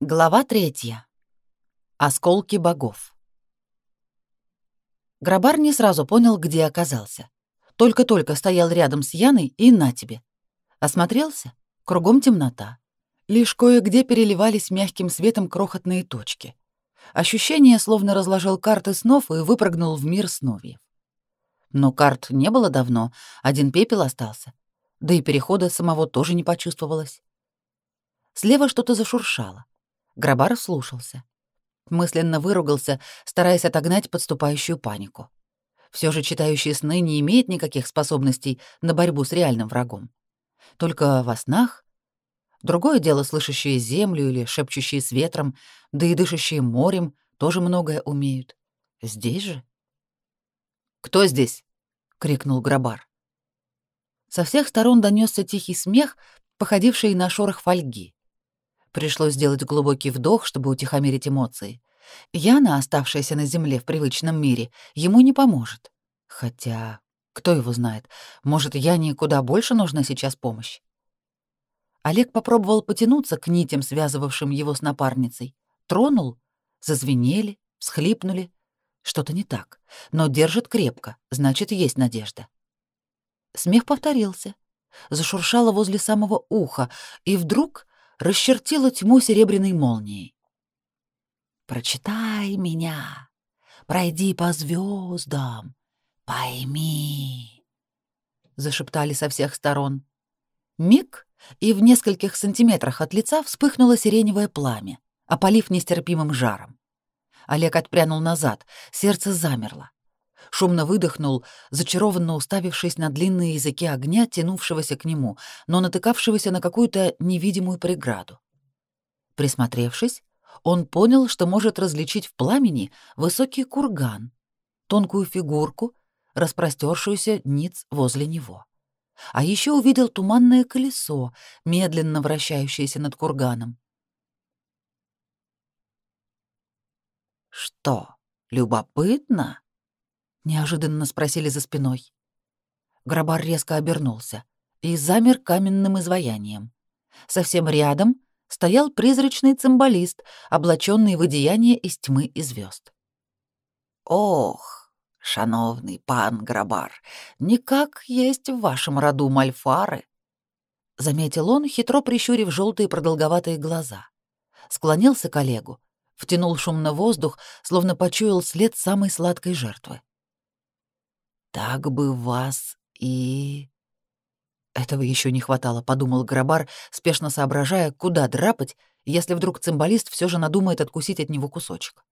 Глава третья. Осколки богов. Грабар не сразу понял, где оказался. Только-только стоял рядом с Яной и на тебе. Осмотрелся? Кругом темнота. Лишь кое-где переливались мягким светом крохотные точки. Ощущение, словно разложил карты снов и выпрыгнул в мир сновьев. Но карт не было давно, один пепел остался. Да и перехода самого тоже не почувствовалось. Слева что-то зашуршало. Грабар слушался. Мысленно выругался, стараясь отогнать подступающую панику. Все же читающий сны не имеет никаких способностей на борьбу с реальным врагом. Только во снах Другое дело слышащие землю или шепчущие с ветром, да и дышащие морем тоже многое умеют. Здесь же? «Кто здесь?» — крикнул Грабар. Со всех сторон донесся тихий смех, походивший на шорох фольги. Пришлось сделать глубокий вдох, чтобы утихомирить эмоции. Яна, оставшаяся на земле в привычном мире, ему не поможет. Хотя, кто его знает, может, Яне куда больше нужна сейчас помощь. Олег попробовал потянуться к нитям, связывавшим его с напарницей. Тронул, зазвенели, всхлипнули. Что-то не так, но держит крепко, значит, есть надежда. Смех повторился. Зашуршало возле самого уха, и вдруг расчертила тьму серебряной молнией. «Прочитай меня, пройди по звездам, пойми», — зашептали со всех сторон. Миг, и в нескольких сантиметрах от лица вспыхнуло сиреневое пламя, опалив нестерпимым жаром. Олег отпрянул назад, сердце замерло. Шумно выдохнул, зачарованно уставившись на длинные языки огня, тянувшегося к нему, но натыкавшегося на какую-то невидимую преграду. Присмотревшись, он понял, что может различить в пламени высокий курган, тонкую фигурку, распростершуюся ниц возле него. А еще увидел туманное колесо, медленно вращающееся над курганом. «Что, любопытно?» — неожиданно спросили за спиной. Грабар резко обернулся и замер каменным изваянием. Совсем рядом стоял призрачный цимбалист, облаченный в одеяние из тьмы и звезд. «Ох, шановный пан Грабар, никак есть в вашем роду мальфары, заметил он, хитро прищурив желтые продолговатые глаза. Склонился к Олегу, втянул шумно воздух, словно почуял след самой сладкой жертвы. Так бы вас и этого еще не хватало, подумал Грабар, спешно соображая, куда драпать, если вдруг цимбалист все же надумает откусить от него кусочек.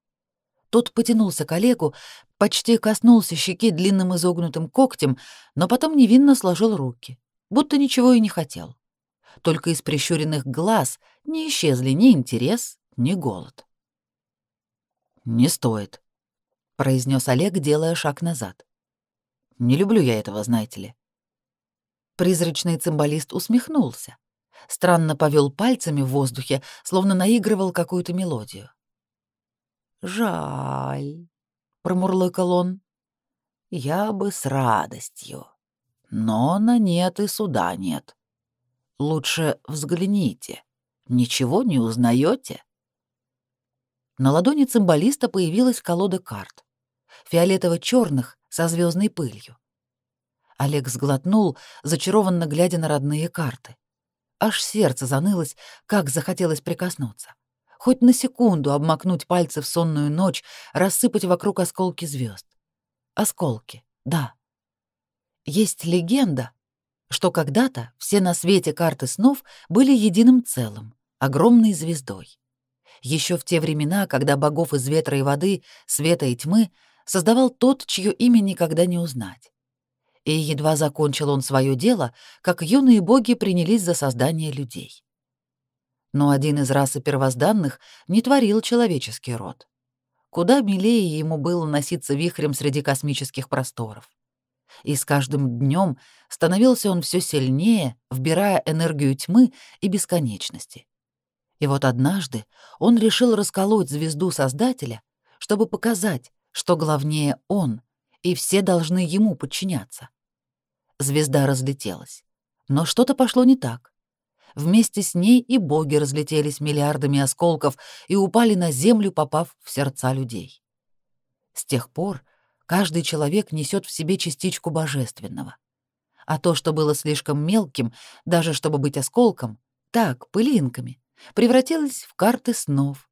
Тот потянулся к Олегу, почти коснулся щеки длинным изогнутым когтем, но потом невинно сложил руки, будто ничего и не хотел. Только из прищуренных глаз не исчезли ни интерес, ни голод. «Не стоит», — произнес Олег, делая шаг назад. «Не люблю я этого, знаете ли». Призрачный цимбалист усмехнулся. Странно повел пальцами в воздухе, словно наигрывал какую-то мелодию. «Жаль», — промурлыкал он. «Я бы с радостью, но на нет и суда нет. Лучше взгляните, ничего не узнаете? На ладони цимбалиста появилась колода карт, фиолетово черных со звездной пылью. Олег сглотнул, зачарованно глядя на родные карты. Аж сердце занылось, как захотелось прикоснуться. Хоть на секунду обмакнуть пальцы в сонную ночь, рассыпать вокруг осколки звезд. Осколки, да. Есть легенда, что когда-то все на свете карты снов были единым целым, огромной звездой. Еще в те времена, когда богов из ветра и воды, света и тьмы создавал тот, чье имя никогда не узнать. И едва закончил он свое дело, как юные боги принялись за создание людей но один из расы первозданных не творил человеческий род. Куда милее ему было носиться вихрем среди космических просторов. И с каждым днем становился он все сильнее, вбирая энергию тьмы и бесконечности. И вот однажды он решил расколоть звезду Создателя, чтобы показать, что главнее он, и все должны ему подчиняться. Звезда разлетелась. Но что-то пошло не так. Вместе с ней и боги разлетелись миллиардами осколков и упали на землю, попав в сердца людей. С тех пор каждый человек несет в себе частичку божественного. А то, что было слишком мелким, даже чтобы быть осколком, так, пылинками, превратилось в карты снов,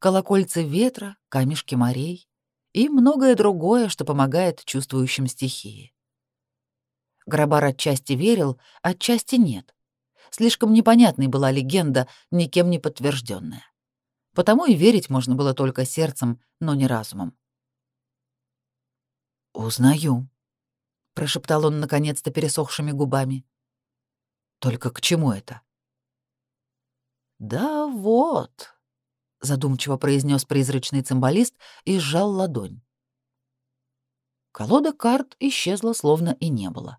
колокольцы ветра, камешки морей и многое другое, что помогает чувствующим стихии. Грабар отчасти верил, отчасти нет. Слишком непонятной была легенда, никем не подтвержденная. Потому и верить можно было только сердцем, но не разумом. «Узнаю», — прошептал он наконец-то пересохшими губами. «Только к чему это?» «Да вот», — задумчиво произнес призрачный цимбалист и сжал ладонь. Колода карт исчезла, словно и не было.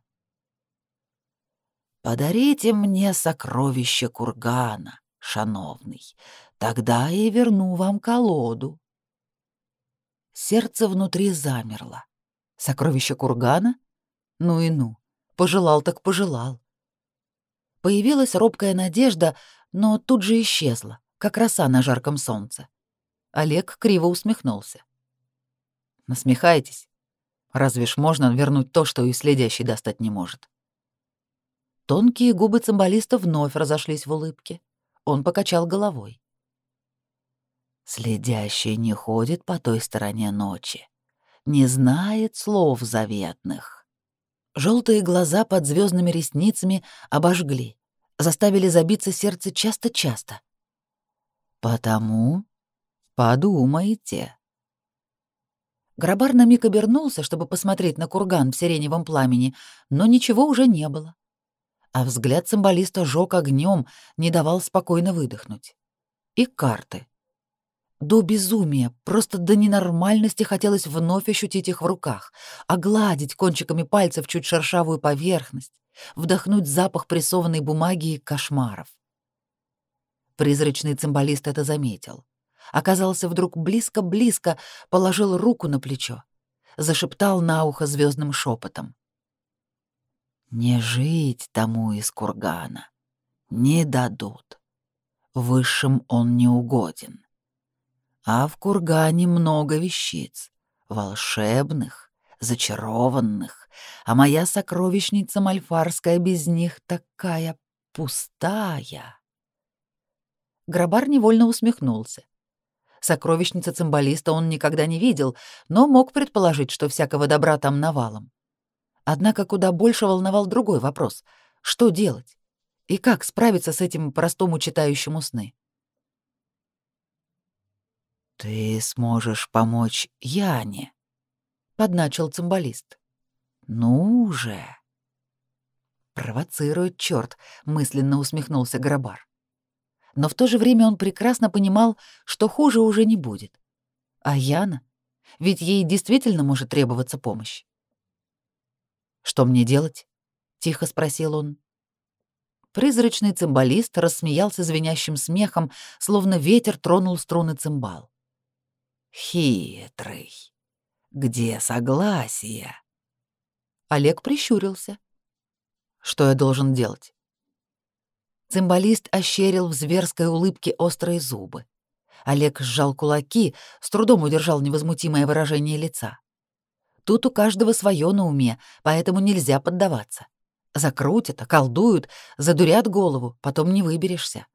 Подарите мне сокровище кургана, шановный, тогда я верну вам колоду. Сердце внутри замерло. Сокровище кургана? Ну и ну, пожелал так пожелал. Появилась робкая надежда, но тут же исчезла, как роса на жарком солнце. Олег криво усмехнулся. Насмехаетесь? Разве ж можно вернуть то, что и следящий достать не может? Тонкие губы цимбалиста вновь разошлись в улыбке. Он покачал головой. Следящий не ходит по той стороне ночи, не знает слов заветных. Желтые глаза под звездными ресницами обожгли, заставили забиться сердце часто-часто. Потому подумайте. Грабар на миг обернулся, чтобы посмотреть на курган в сиреневом пламени, но ничего уже не было а взгляд цимбалиста жёг огнем, не давал спокойно выдохнуть. И карты. До безумия, просто до ненормальности хотелось вновь ощутить их в руках, огладить кончиками пальцев чуть шершавую поверхность, вдохнуть запах прессованной бумаги и кошмаров. Призрачный цимбалист это заметил. Оказался вдруг близко-близко, положил руку на плечо, зашептал на ухо звездным шепотом. Не жить тому из кургана. Не дадут. Высшим он не угоден. А в кургане много вещиц, волшебных, зачарованных, а моя сокровищница мальфарская без них такая пустая. Грабар невольно усмехнулся. Сокровищница цимбалиста он никогда не видел, но мог предположить, что всякого добра там навалом. Однако куда больше волновал другой вопрос — что делать? И как справиться с этим простому читающему сны? «Ты сможешь помочь Яне», — подначил цимбалист. «Ну же!» «Провоцирует черт», — мысленно усмехнулся Грабар. Но в то же время он прекрасно понимал, что хуже уже не будет. А Яна? Ведь ей действительно может требоваться помощь. «Что мне делать?» — тихо спросил он. Призрачный цимбалист рассмеялся звенящим смехом, словно ветер тронул струны цимбал. «Хитрый! Где согласие?» Олег прищурился. «Что я должен делать?» Цимбалист ощерил в зверской улыбке острые зубы. Олег сжал кулаки, с трудом удержал невозмутимое выражение лица. Тут у каждого свое на уме, поэтому нельзя поддаваться. Закрутят, околдуют, задурят голову, потом не выберешься.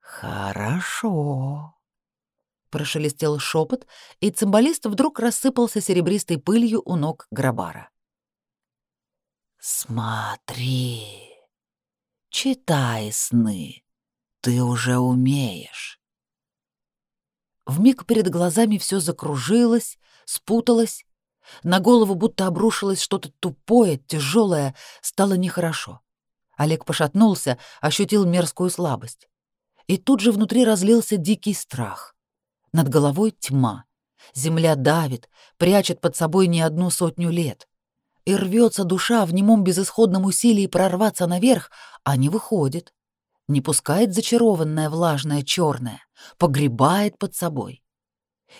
«Хорошо», — прошелестел шепот, и цимбалист вдруг рассыпался серебристой пылью у ног Грабара. «Смотри, читай сны, ты уже умеешь». Вмиг перед глазами все закружилось, спуталось. На голову будто обрушилось что-то тупое, тяжелое, стало нехорошо. Олег пошатнулся, ощутил мерзкую слабость. И тут же внутри разлился дикий страх. Над головой тьма. Земля давит, прячет под собой не одну сотню лет. И рвется душа в немом безысходном усилии прорваться наверх, а не выходит. Не пускает зачарованное влажное черное, погребает под собой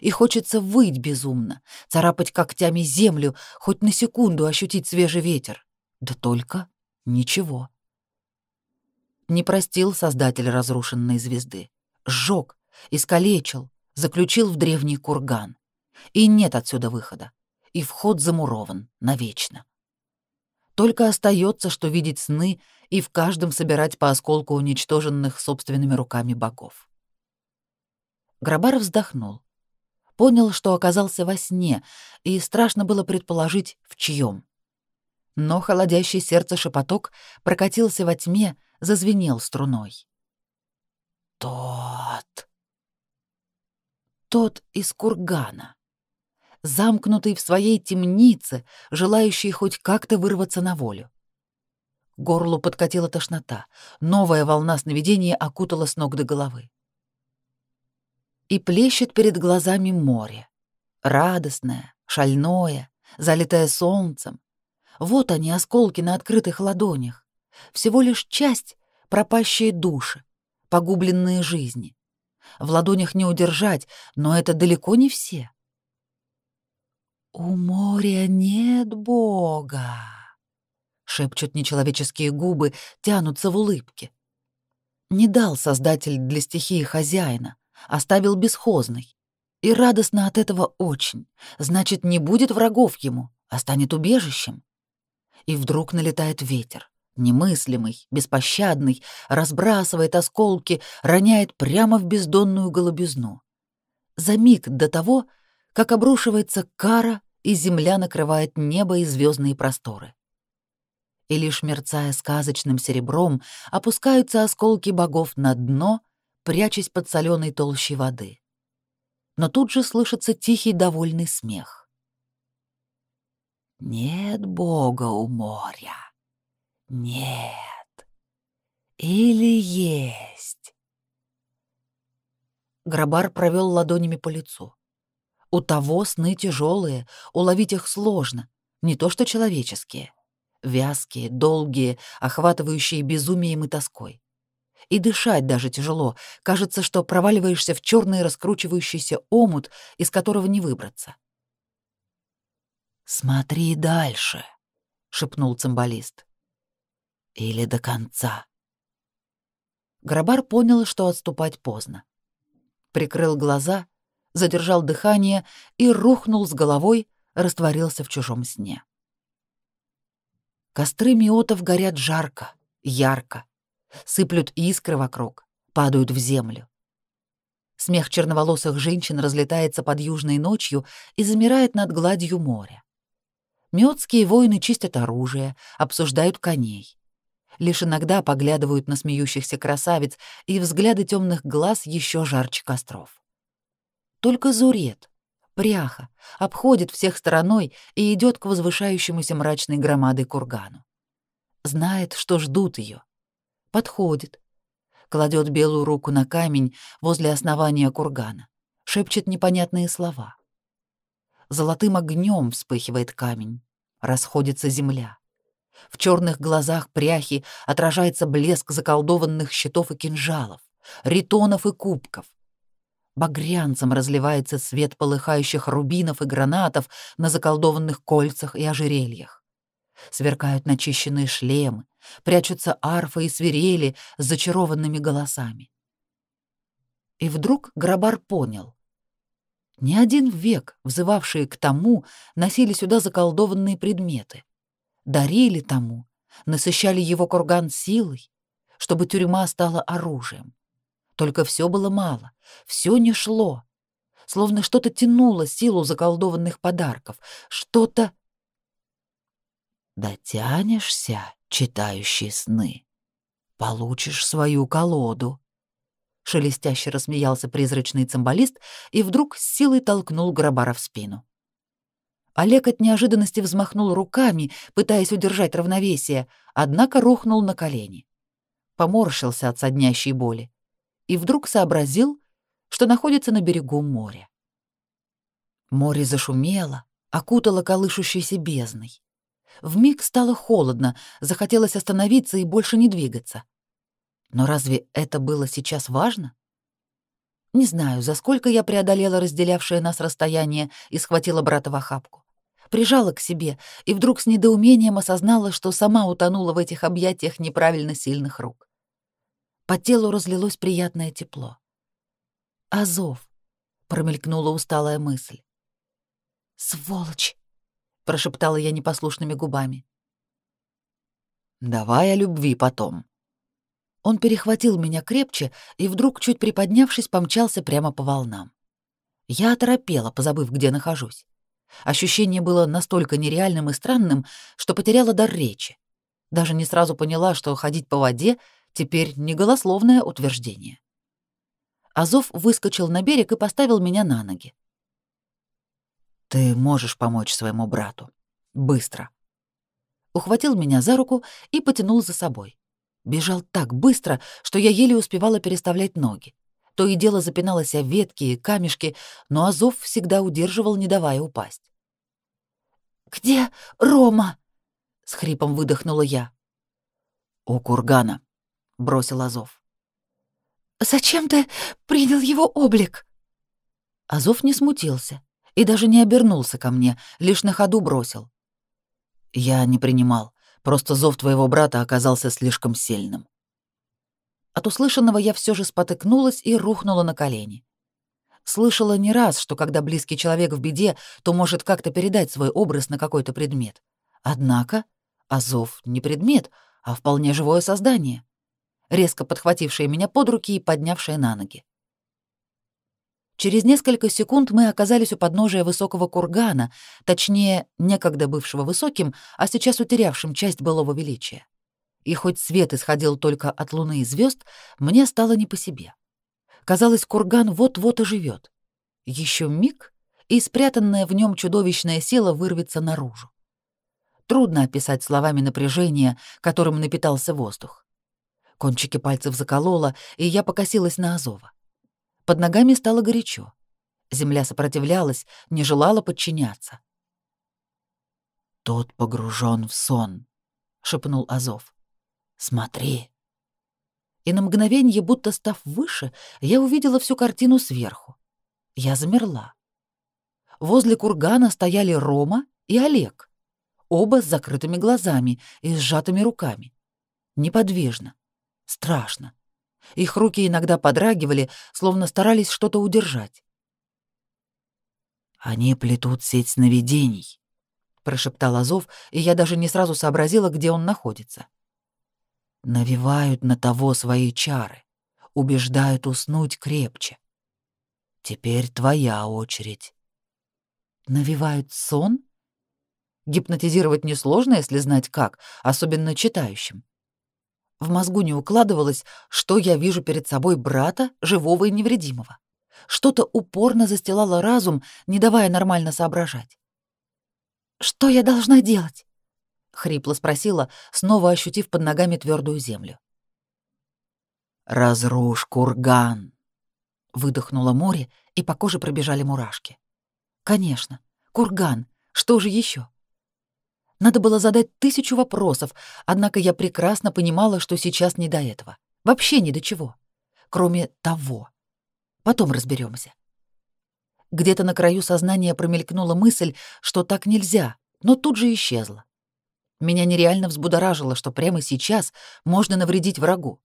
и хочется выть безумно, царапать когтями землю, хоть на секунду ощутить свежий ветер. Да только ничего. Не простил создатель разрушенной звезды. Сжёг, искалечил, заключил в древний курган. И нет отсюда выхода. И вход замурован навечно. Только остается, что видеть сны и в каждом собирать по осколку уничтоженных собственными руками богов. Грабар вздохнул. Понял, что оказался во сне, и страшно было предположить, в чьем. Но холодящий сердце шепоток прокатился во тьме, зазвенел струной. «Тот!» Тот из кургана замкнутый в своей темнице, желающий хоть как-то вырваться на волю. Горлу подкатила тошнота, новая волна сновидения окутала с ног до головы. И плещет перед глазами море. Радостное, шальное, залитое солнцем. Вот они, осколки на открытых ладонях. Всего лишь часть — пропащие души, погубленные жизни. В ладонях не удержать, но это далеко не все. «У моря нет Бога!» — шепчут нечеловеческие губы, тянутся в улыбке. Не дал Создатель для стихии хозяина, оставил бесхозной. И радостно от этого очень. Значит, не будет врагов ему, а станет убежищем. И вдруг налетает ветер, немыслимый, беспощадный, разбрасывает осколки, роняет прямо в бездонную голубизну. За миг до того, как обрушивается кара, и земля накрывает небо и звездные просторы. И лишь мерцая сказочным серебром, опускаются осколки богов на дно, прячась под соленой толщей воды. Но тут же слышится тихий довольный смех. «Нет бога у моря. Нет. Или есть?» Грабар провел ладонями по лицу. У того сны тяжелые, уловить их сложно, не то что человеческие. Вязкие, долгие, охватывающие безумием и тоской. И дышать даже тяжело, кажется, что проваливаешься в черный раскручивающийся омут, из которого не выбраться. «Смотри дальше», — шепнул цимбалист. «Или до конца». Грабар понял, что отступать поздно. Прикрыл глаза задержал дыхание и рухнул с головой, растворился в чужом сне. Костры миотов горят жарко, ярко, сыплют искры вокруг, падают в землю. Смех черноволосых женщин разлетается под южной ночью и замирает над гладью моря. Мёдские воины чистят оружие, обсуждают коней. Лишь иногда поглядывают на смеющихся красавиц, и взгляды темных глаз еще жарче костров. Только Зурет, пряха, обходит всех стороной и идет к возвышающемуся мрачной громадой кургану. Знает, что ждут ее. Подходит, кладет белую руку на камень возле основания кургана, шепчет непонятные слова. Золотым огнем вспыхивает камень, расходится земля. В черных глазах пряхи отражается блеск заколдованных щитов и кинжалов, ритонов и кубков, Багрянцем разливается свет полыхающих рубинов и гранатов на заколдованных кольцах и ожерельях. Сверкают начищенные шлемы, прячутся арфы и свирели с зачарованными голосами. И вдруг Грабар понял. Не один век взывавшие к тому носили сюда заколдованные предметы. Дарили тому, насыщали его курган силой, чтобы тюрьма стала оружием. Только все было мало, все не шло. Словно что-то тянуло силу заколдованных подарков, что-то... Дотянешься, читающий сны, получишь свою колоду. Шелестяще рассмеялся призрачный цимбалист и вдруг с силой толкнул Грабара в спину. Олег от неожиданности взмахнул руками, пытаясь удержать равновесие, однако рухнул на колени. Поморщился от соднящей боли и вдруг сообразил, что находится на берегу моря. Море зашумело, окутало колышущейся бездной. Вмиг стало холодно, захотелось остановиться и больше не двигаться. Но разве это было сейчас важно? Не знаю, за сколько я преодолела разделявшее нас расстояние и схватила брата в охапку. Прижала к себе и вдруг с недоумением осознала, что сама утонула в этих объятиях неправильно сильных рук. По телу разлилось приятное тепло. «Азов», — промелькнула усталая мысль. «Сволочь!» — прошептала я непослушными губами. «Давай о любви потом». Он перехватил меня крепче и вдруг, чуть приподнявшись, помчался прямо по волнам. Я оторопела, позабыв, где нахожусь. Ощущение было настолько нереальным и странным, что потеряла дар речи. Даже не сразу поняла, что ходить по воде теперь не голословное утверждение. Азов выскочил на берег и поставил меня на ноги. «Ты можешь помочь своему брату. Быстро». Ухватил меня за руку и потянул за собой. Бежал так быстро, что я еле успевала переставлять ноги. То и дело запиналась о ветки и камешки, но Азов всегда удерживал, не давая упасть. «Где Рома?» — с хрипом выдохнула я. «У кургана», — бросил Азов. «Зачем ты принял его облик?» Азов не смутился и даже не обернулся ко мне, лишь на ходу бросил. «Я не принимал. Просто зов твоего брата оказался слишком сильным. От услышанного я все же спотыкнулась и рухнула на колени. Слышала не раз, что когда близкий человек в беде, то может как-то передать свой образ на какой-то предмет. Однако Азов не предмет, а вполне живое создание, резко подхватившее меня под руки и поднявшее на ноги. Через несколько секунд мы оказались у подножия высокого кургана, точнее, некогда бывшего высоким, а сейчас утерявшим часть былого величия. И хоть свет исходил только от луны и звезд, мне стало не по себе. Казалось, курган вот-вот оживет. Еще миг, и спрятанная в нем чудовищная сила вырвется наружу. Трудно описать словами напряжение, которым напитался воздух. Кончики пальцев закололо, и я покосилась на Азова. Под ногами стало горячо. Земля сопротивлялась, не желала подчиняться. «Тот погружен в сон», — шепнул Азов. «Смотри». И на мгновение, будто став выше, я увидела всю картину сверху. Я замерла. Возле кургана стояли Рома и Олег, оба с закрытыми глазами и сжатыми руками. Неподвижно, страшно. Их руки иногда подрагивали, словно старались что-то удержать. «Они плетут сеть сновидений», — прошептал Азов, и я даже не сразу сообразила, где он находится. «Навевают на того свои чары, убеждают уснуть крепче. Теперь твоя очередь». «Навевают сон?» Гипнотизировать несложно, если знать как, особенно читающим. В мозгу не укладывалось, что я вижу перед собой брата, живого и невредимого. Что-то упорно застилало разум, не давая нормально соображать. «Что я должна делать?» — хрипло спросила, снова ощутив под ногами твердую землю. «Разрушь курган!» — выдохнуло море, и по коже пробежали мурашки. «Конечно, курган, что же еще? Надо было задать тысячу вопросов, однако я прекрасно понимала, что сейчас не до этого. Вообще ни до чего. Кроме того. Потом разберемся. Где-то на краю сознания промелькнула мысль, что так нельзя, но тут же исчезла. Меня нереально взбудоражило, что прямо сейчас можно навредить врагу.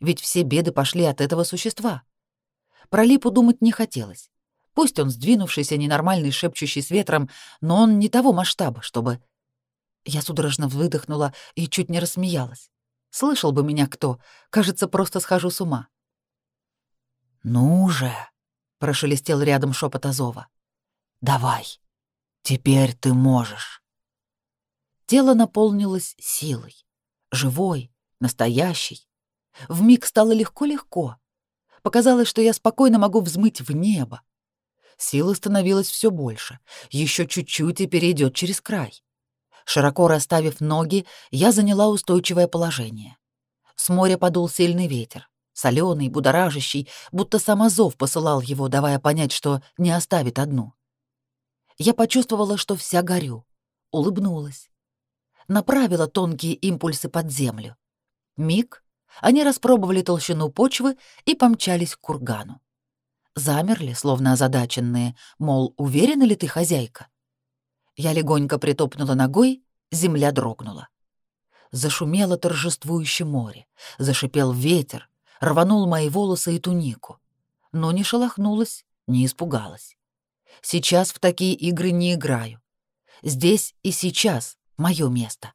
Ведь все беды пошли от этого существа. Про Липу думать не хотелось. Пусть он сдвинувшийся, ненормальный, шепчущий с ветром, но он не того масштаба, чтобы я судорожно выдохнула и чуть не рассмеялась. Слышал бы меня кто, кажется, просто схожу с ума. «Ну же!» — прошелестел рядом шепот Азова. «Давай, теперь ты можешь». Тело наполнилось силой, живой, настоящей. Вмиг стало легко-легко. Показалось, что я спокойно могу взмыть в небо. Силы становилось все больше. Еще чуть-чуть и перейдет через край. Широко расставив ноги, я заняла устойчивое положение. С моря подул сильный ветер, соленый, будоражащий, будто сам Азов посылал его, давая понять, что не оставит одну. Я почувствовала, что вся горю, улыбнулась. Направила тонкие импульсы под землю. Миг, они распробовали толщину почвы и помчались к кургану. Замерли, словно озадаченные, мол, уверена ли ты, хозяйка? Я легонько притопнула ногой, земля дрогнула. Зашумело торжествующе море, зашипел ветер, рванул мои волосы и тунику, но не шелохнулась, не испугалась. Сейчас в такие игры не играю. Здесь и сейчас мое место.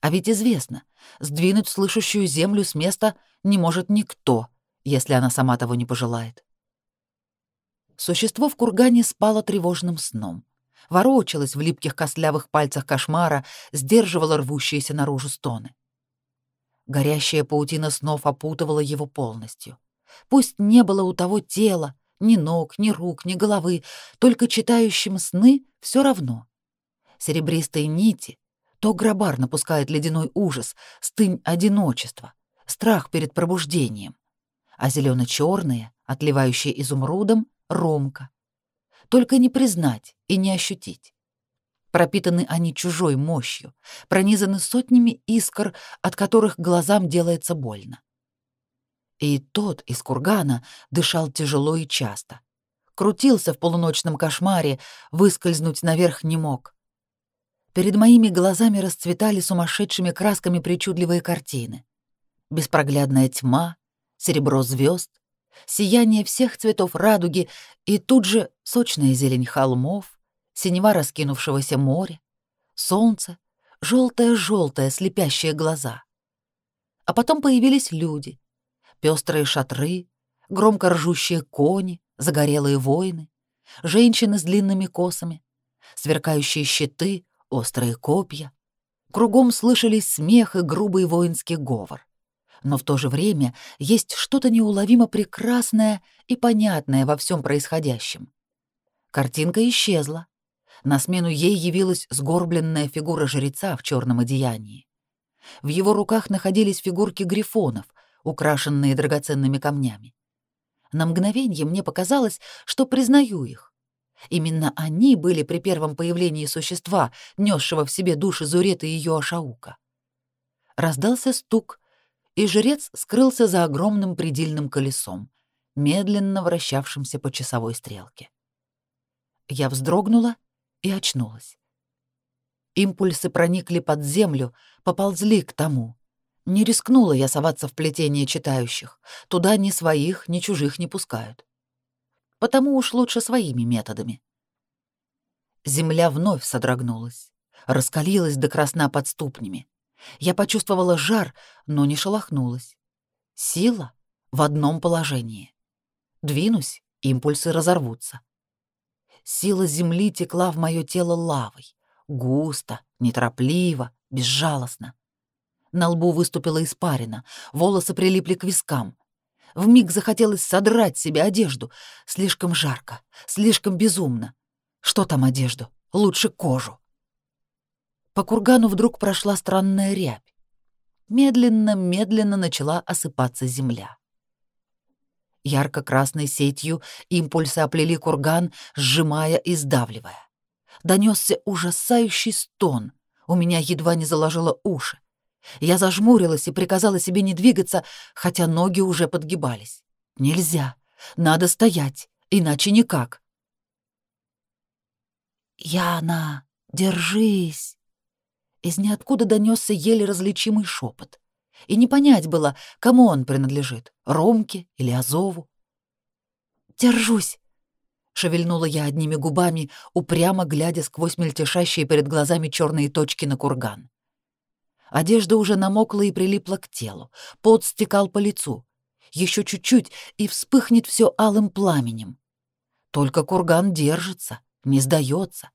А ведь известно, сдвинуть слышащую землю с места не может никто, если она сама того не пожелает. Существо в кургане спало тревожным сном. Ворочалось в липких костлявых пальцах кошмара, сдерживало рвущиеся наружу стоны. Горящая паутина снов опутывала его полностью. Пусть не было у того тела, ни ног, ни рук, ни головы, только читающим сны все равно. Серебристые нити, то гробар напускает ледяной ужас, стынь одиночества, страх перед пробуждением, а зелено черные отливающие изумрудом, ромка. Только не признать и не ощутить. Пропитаны они чужой мощью, пронизаны сотнями искр, от которых глазам делается больно. И тот из кургана дышал тяжело и часто. Крутился в полуночном кошмаре, выскользнуть наверх не мог. Перед моими глазами расцветали сумасшедшими красками причудливые картины. Беспроглядная тьма, серебро звезд, сияние всех цветов радуги и тут же сочная зелень холмов, синева раскинувшегося моря, солнце, желтое-желтое слепящие глаза. А потом появились люди, пестрые шатры, громко ржущие кони, загорелые воины, женщины с длинными косами, сверкающие щиты, острые копья. Кругом слышались смех и грубый воинский говор но в то же время есть что-то неуловимо прекрасное и понятное во всем происходящем. Картинка исчезла. На смену ей явилась сгорбленная фигура жреца в черном одеянии. В его руках находились фигурки грифонов, украшенные драгоценными камнями. На мгновение мне показалось, что признаю их. Именно они были при первом появлении существа, несшего в себе души Зурета и ее Ашаука. Раздался стук, и жрец скрылся за огромным предельным колесом, медленно вращавшимся по часовой стрелке. Я вздрогнула и очнулась. Импульсы проникли под землю, поползли к тому. Не рискнула я соваться в плетение читающих. Туда ни своих, ни чужих не пускают. Потому уж лучше своими методами. Земля вновь содрогнулась, раскалилась до красна под ступнями. Я почувствовала жар, но не шелохнулась. Сила в одном положении. Двинусь, импульсы разорвутся. Сила земли текла в мое тело лавой, густо, неторопливо, безжалостно. На лбу выступила испарина, волосы прилипли к вискам. Вмиг захотелось содрать себе одежду. Слишком жарко, слишком безумно. Что там одежду? Лучше кожу. По кургану вдруг прошла странная рябь. Медленно-медленно начала осыпаться земля. Ярко-красной сетью импульсы оплели курган, сжимая и сдавливая. Донесся ужасающий стон. У меня едва не заложило уши. Я зажмурилась и приказала себе не двигаться, хотя ноги уже подгибались. Нельзя. Надо стоять, иначе никак. «Яна, держись!» Из ниоткуда донесся еле различимый шепот. И не понять было, кому он принадлежит — Ромке или Азову. «Держусь!» — шевельнула я одними губами, упрямо глядя сквозь мельтешащие перед глазами черные точки на курган. Одежда уже намокла и прилипла к телу, пот стекал по лицу. Еще чуть-чуть, и вспыхнет все алым пламенем. Только курган держится, не сдается.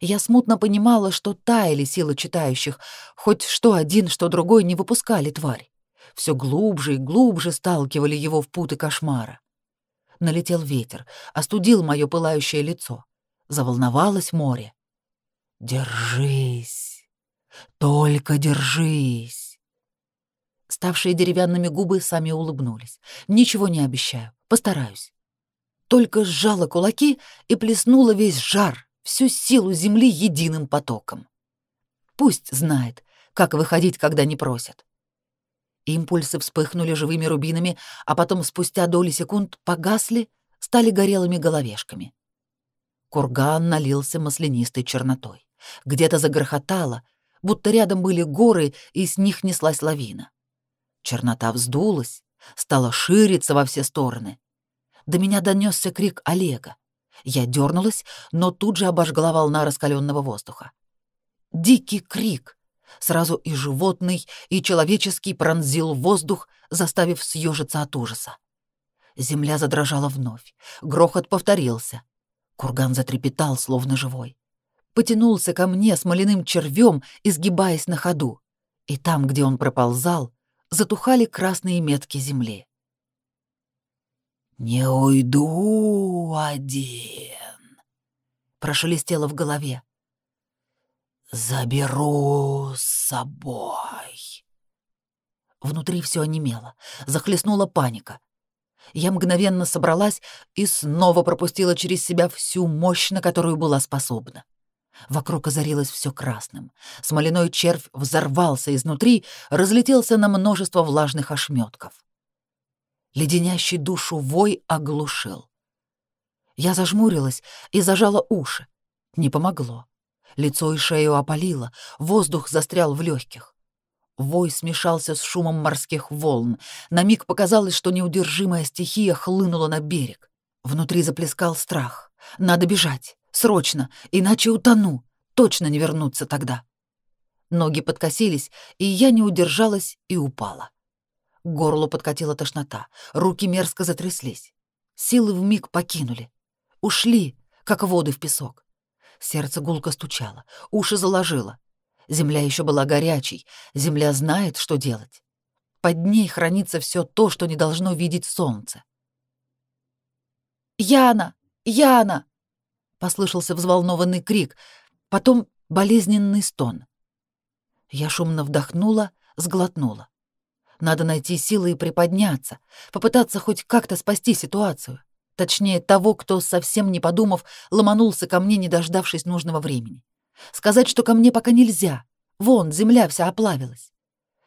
Я смутно понимала, что таяли силы читающих, хоть что один, что другой не выпускали тварь. Все глубже и глубже сталкивали его в путы кошмара. Налетел ветер, остудил мое пылающее лицо. Заволновалось море. «Держись! Только держись!» Ставшие деревянными губы сами улыбнулись. «Ничего не обещаю, постараюсь». Только сжала кулаки и плеснула весь жар, всю силу земли единым потоком. Пусть знает, как выходить, когда не просят. Импульсы вспыхнули живыми рубинами, а потом спустя доли секунд погасли, стали горелыми головешками. Курган налился маслянистой чернотой. Где-то загрохотало, будто рядом были горы, и с них неслась лавина. Чернота вздулась, стала шириться во все стороны. До меня донесся крик Олега. Я дернулась, но тут же обожгла волна раскаленного воздуха. Дикий крик, сразу и животный, и человеческий пронзил воздух, заставив съежиться от ужаса. Земля задрожала вновь, грохот повторился. Курган затрепетал, словно живой. Потянулся ко мне смоляным червем, изгибаясь на ходу. И там, где он проползал, затухали красные метки земли. «Не уйду один», — прошелестело в голове. «Заберу с собой». Внутри все онемело, захлестнула паника. Я мгновенно собралась и снова пропустила через себя всю мощь, на которую была способна. Вокруг озарилось все красным. Смоляной червь взорвался изнутри, разлетелся на множество влажных ошметков леденящий душу вой оглушил. Я зажмурилась и зажала уши. Не помогло. Лицо и шею опалило, воздух застрял в легких. Вой смешался с шумом морских волн. На миг показалось, что неудержимая стихия хлынула на берег. Внутри заплескал страх. Надо бежать. Срочно, иначе утону. Точно не вернуться тогда. Ноги подкосились, и я не удержалась и упала. К горлу подкатила тошнота, руки мерзко затряслись. Силы вмиг покинули. Ушли, как воды в песок. Сердце гулко стучало, уши заложило. Земля еще была горячей, земля знает, что делать. Под ней хранится все то, что не должно видеть солнце. «Яна! Яна!» — послышался взволнованный крик, потом болезненный стон. Я шумно вдохнула, сглотнула. Надо найти силы и приподняться, попытаться хоть как-то спасти ситуацию. Точнее, того, кто, совсем не подумав, ломанулся ко мне, не дождавшись нужного времени. Сказать, что ко мне пока нельзя. Вон, земля вся оплавилась.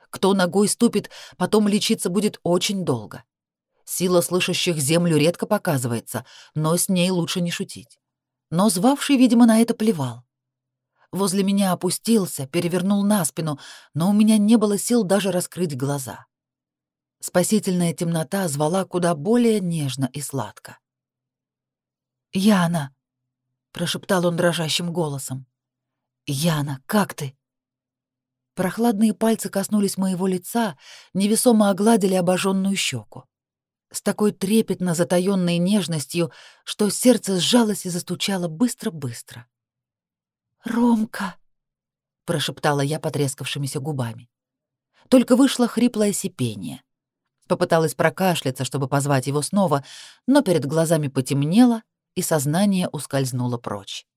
Кто ногой ступит, потом лечиться будет очень долго. Сила слышащих землю редко показывается, но с ней лучше не шутить. Но звавший, видимо, на это плевал. Возле меня опустился, перевернул на спину, но у меня не было сил даже раскрыть глаза. Спасительная темнота звала куда более нежно и сладко. «Яна!» — прошептал он дрожащим голосом. «Яна, как ты?» Прохладные пальцы коснулись моего лица, невесомо огладили обожженную щеку. С такой трепетно затаённой нежностью, что сердце сжалось и застучало быстро-быстро. «Ромка!» — прошептала я потрескавшимися губами. Только вышло хриплое сипение. Попыталась прокашляться, чтобы позвать его снова, но перед глазами потемнело, и сознание ускользнуло прочь.